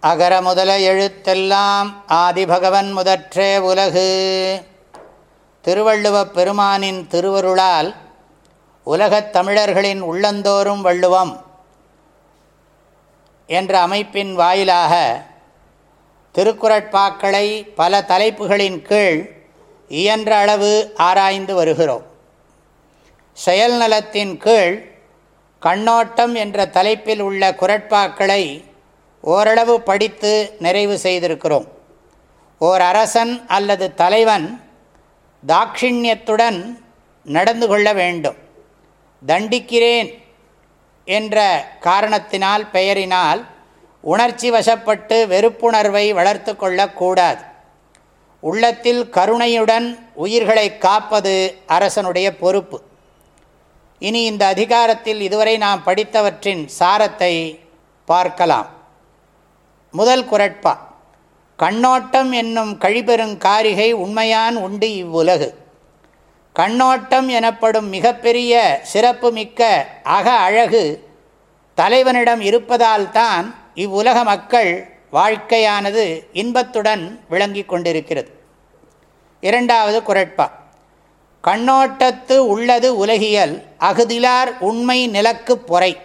அகர முதல எழுத்தெல்லாம் ஆதிபகவன் முதற்றே உலகு. திருவள்ளுவப் பெருமானின் திருவருளால் உலகத் தமிழர்களின் உள்ளந்தோறும் வள்ளுவம் என்ற அமைப்பின் வாயிலாக திருக்குறட்பாக்களை பல தலைப்புகளின் கீழ் இயன்ற அளவு ஆராய்ந்து வருகிறோம். செயல்நலத்தின் கீழ் கண்ணோட்டம் என்ற தலைப்பில் உள்ள குரட்பாக்களை ஓரளவு படித்து நிறைவு செய்திருக்கிறோம். ஓர் அரசன் அல்லது தலைவன் தாட்சிணியத்துடன் நடந்து கொள்ள வேண்டும். தண்டிக்கிறேன் என்ற காரணத்தினால் பெயரினால் உணர்ச்சி வசப்பட்டு வெறுப்புணர்வை வளர்த்து கொள்ளக்கூடாது உள்ளத்தில் கருணையுடன் உயிர்களை காப்பது அரசனுடைய பொறுப்பு. இனி இந்த அதிகாரத்தில் இதுவரை நாம் படித்தவற்றின் சாரத்தை பார்க்கலாம். முதல் குரட்பா. கண்ணோட்டம் என்னும் கழிபெறும் காரிகை உண்மையான் உண்டு இவ்வுலகு. கண்ணோட்டம் எனப்படும் மிகப்பெரிய சிறப்புமிக்க அக அழகு தலைவனிடம் இருப்பதால்தான் இவ்வுலக மக்கள் வாழ்க்கையானது இன்பத்துடன் விளங்கி கொண்டிருக்கிறது. இரண்டாவது குரட்பா. கண்ணோட்டத்து உள்ளது உலகியல் அகுதிலார் உண்மை நிலக்கு பொறை.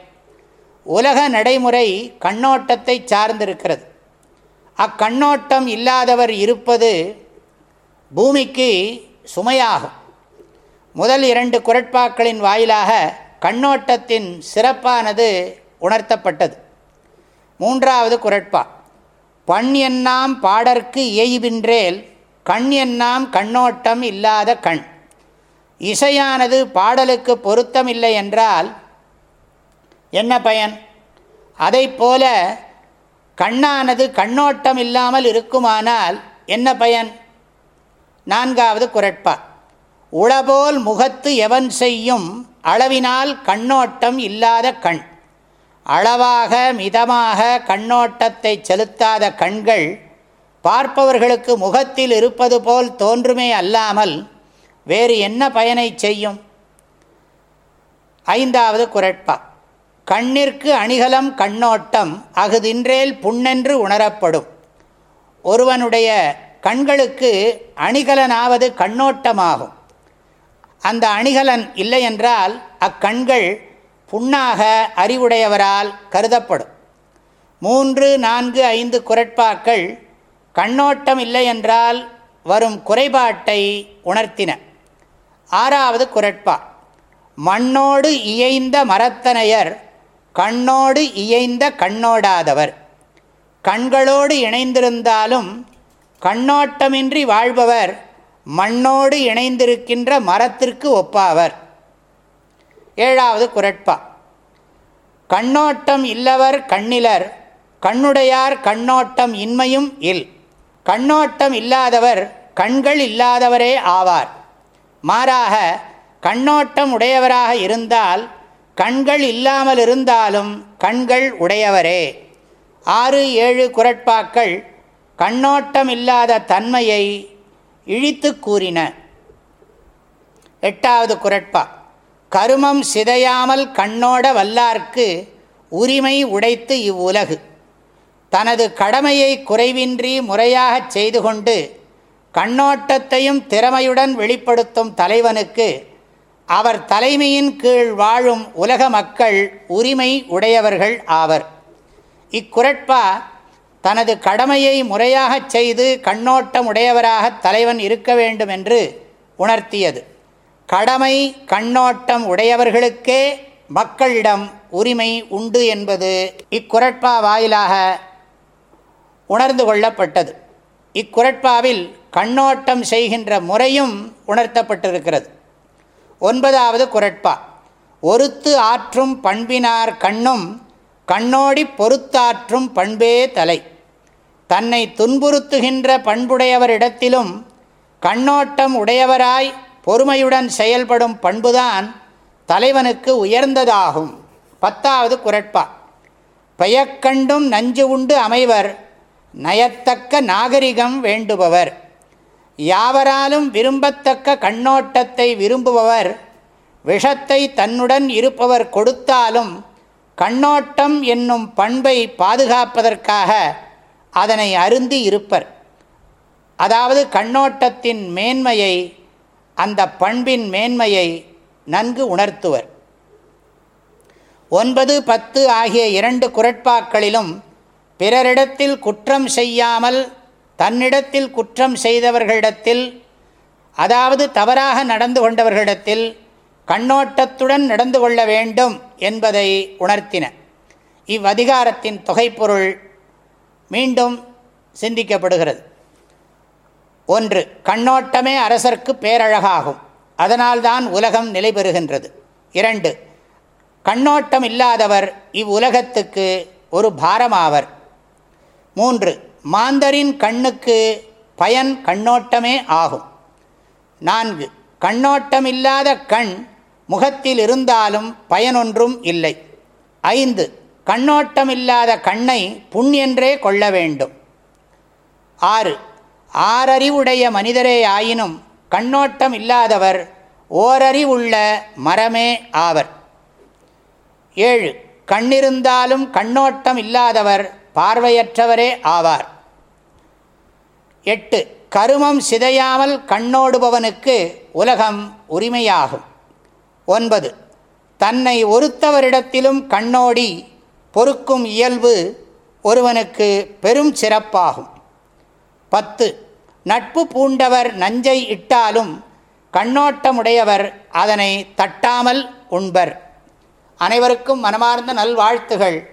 உலக நடைமுறை கண்ணோட்டத்தை சார்ந்திருக்கிறது. அக்கண்ணோட்டம் இல்லாதவர் இருப்பது பூமிக்கு சுமையாகும். முதல் இரண்டு குரட்பாக்களின் வாயிலாக கண்ணோட்டத்தின் சிறப்பானது உணர்த்தப்பட்டது. மூன்றாவது குரட்பா பண் எண்ணாம் பாடற்கு இயைபின்றேல் கண் எண்ணாம் கண்ணோட்டம் இல்லாத கண். இசையானது பாடலுக்கு பொருத்தமில்லை என்றால் என்ன பயன்? அதை போல கண்ணானது கண்ணோட்டம் இல்லாமல் இருக்குமானால் என்ன பயன்? நான்காவது குரட்பா. உளபோல் முகத்து எவன் செய்யும் அளவினால் கண்ணோட்டம் இல்லாத கண். அளவாக மிதமாக கண்ணோட்டத்தை செலுத்தாத கண்கள் பார்ப்பவர்களுக்கு முகத்தில் இருப்பது போல் தோன்றுமே அல்லாமல் வேறு என்ன பயனை செய்யும்? ஐந்தாவது குரட்பா. கண்ணிற்கு அணிகலம் கண்ணோட்டம் அகுதின்றேல் புண்ணென்று உணரப்படும். ஒருவனுடைய கண்களுக்கு அணிகலனாவது கண்ணோட்டமாகும். அந்த அணிகலன் இல்லை என்றால் அக்கண்கள் புண்ணாக அறிவுடையவரால் கருதப்படும். மூன்று நான்கு ஐந்து குரட்பாக்கள் கண்ணோட்டம் இல்லை என்றால் வரும் குறைபாட்டை உணர்த்தின. ஆறாவது குரட்பா மண்ணோடு இயைந்த மரத்தனையர் கண்ணோடு இயைந்த கண்ணோடாதவர். கண்களோடு இணைந்திருந்தாலும் கண்ணோட்டமின்றி வாழ்பவர் மண்ணோடு இணைந்திருக்கின்ற மரத்திற்கு ஒப்பாவர். ஏழாவது குரட்பா. கண்ணோட்டம் இல்லவர் கண்ணிலர் கண்ணுடையார் கண்ணோட்டம் இன்மையும் இல். கண்ணோட்டம் இல்லாதவர் கண்கள் இல்லாதவரே ஆவார். மாறாக கண்ணோட்டம் உடையவராக இருந்தால் கண்கள் இல்லாமல் இருந்தாலும் கண்கள் உடையவரே. ஆறு ஏழு குரட்பாக்கள் கண்ணோட்டம் இல்லாத தன்மையை இழித்து கூறின. எட்டாவது குரட்பா கருமம் சிதையாமல் கண்ணோட வல்லார்க்கு உரிமை உடைத்து இவ்வுலகு. தனது கடமையை குறைவின்றி முறையாகச் செய்து கொண்டு கண்ணோட்டத்தையும் திறமையுடன் வெளிப்படுத்தும் தலைவனுக்கு அவர் தலைமையின் கீழ் வாழும் உலக மக்கள் உரிமை உடையவர்கள் ஆவர். இக்குரட்பா தனது கடமையை முறையாகச் செய்து கண்ணோட்டம் உடையவராக தலைவன் இருக்க வேண்டும் என்று உணர்த்தியது. கடமை கண்ணோட்டம் உடையவர்களுக்கே மக்களிடம் உரிமை உண்டு என்பது இக்குரட்பா வாயிலாக உணர்ந்து கொள்ளப்பட்டது. இக்குரட்பாவில் கண்ணோட்டம் செய்கின்ற முறையும் உணர்த்தப்பட்டிருக்கிறது. ஒன்பதாவது குரட்பா. ஒருத்து ஆற்றும் பண்பினார் கண்ணும் கண்ணோடி பொறுத்தாற்றும் பண்பே தலை. தன்னை துன்புறுத்துகின்ற பண்புடையவரிடத்திலும் கண்ணோட்டம் உடையவராய் பொறுமையுடன் செயல்படும் பண்புதான் தலைவனுக்கு உயர்ந்ததாகும். பத்தாவது குரட்பா. பெயக்கண்டும் நஞ்சு உண்டு அமைவர் நயத்தக்க நாகரிகம் வேண்டுபவர். யாவராலும் விரும்பத்தக்க கண்ணோட்டத்தை விரும்புபவர் விஷத்தை தன்னுடன் இருப்பவர் கொடுத்தாலும் கண்ணோட்டம் என்னும் பண்பை பாதுகாப்பதற்காக அதனை அருந்தி இருப்பர். அதாவது கண்ணோட்டத்தின் மேன்மையை அந்த பண்பின் மேன்மையை நன்கு உணர்த்துவர். ஒன்பது பத்து ஆகிய இரண்டு குரட்பாக்களிலும் பிறரிடத்தில் குற்றம் செய்யாமல் தன்னிடத்தில் குற்றம் செய்தவர்களிடத்தில் அதாவது தவறாக நடந்து கொண்டவர்களிடத்தில் கண்ணோட்டத்துடன் நடந்து கொள்ள வேண்டும் என்பதை உணர்த்தின. இவ்வதிகாரத்தின் தொகைப்பொருள் மீண்டும் சிந்திக்கப்படுகிறது. ஒன்று கண்ணோட்டமே அரசர்க்கு பேரழகாகும். அதனால்தான் உலகம் நிலை பெறுகின்றது. இரண்டு கண்ணோட்டம் இல்லாதவர் இவ்வுலகத்துக்கு ஒரு பாரமாவர். மூன்று மாந்தரின் கண்ணுக்கு பயன் கண்ணோட்டமே ஆகும். நான்கு கண்ணோட்டமில்லாத கண் முகத்தில் இருந்தாலும் பயனொன்றும் இல்லை. ஐந்து கண்ணோட்டமில்லாத கண்ணை புண் என்றே கொள்ள வேண்டும். ஆறு ஆறறிவுடைய மனிதரே ஆயினும் கண்ணோட்டம் இல்லாதவர் ஓரறிவுள்ள மரமே ஆவர். ஏழு கண்ணிருந்தாலும் கண்ணோட்டம் இல்லாதவர் பார்வையற்றவரே ஆவார். எட்டு கருமம் சிதையாமல் கண்ணோடுபவனுக்கு உலகம் உரிமையாகும். ஒன்பது தன்னை ஒருத்தவரிடத்திலும் கண்ணோடி பொறுக்கும் இயல்பு ஒருவனுக்கு பெரும் சிறப்பாகும். பத்து நட்பு பூண்டவர் நஞ்சை இட்டாலும் கண்ணோட்டமுடையவர் அதனை தட்டாமல் உண்பர். அனைவருக்கும் மனமார்ந்த நல்வாழ்த்துகள்.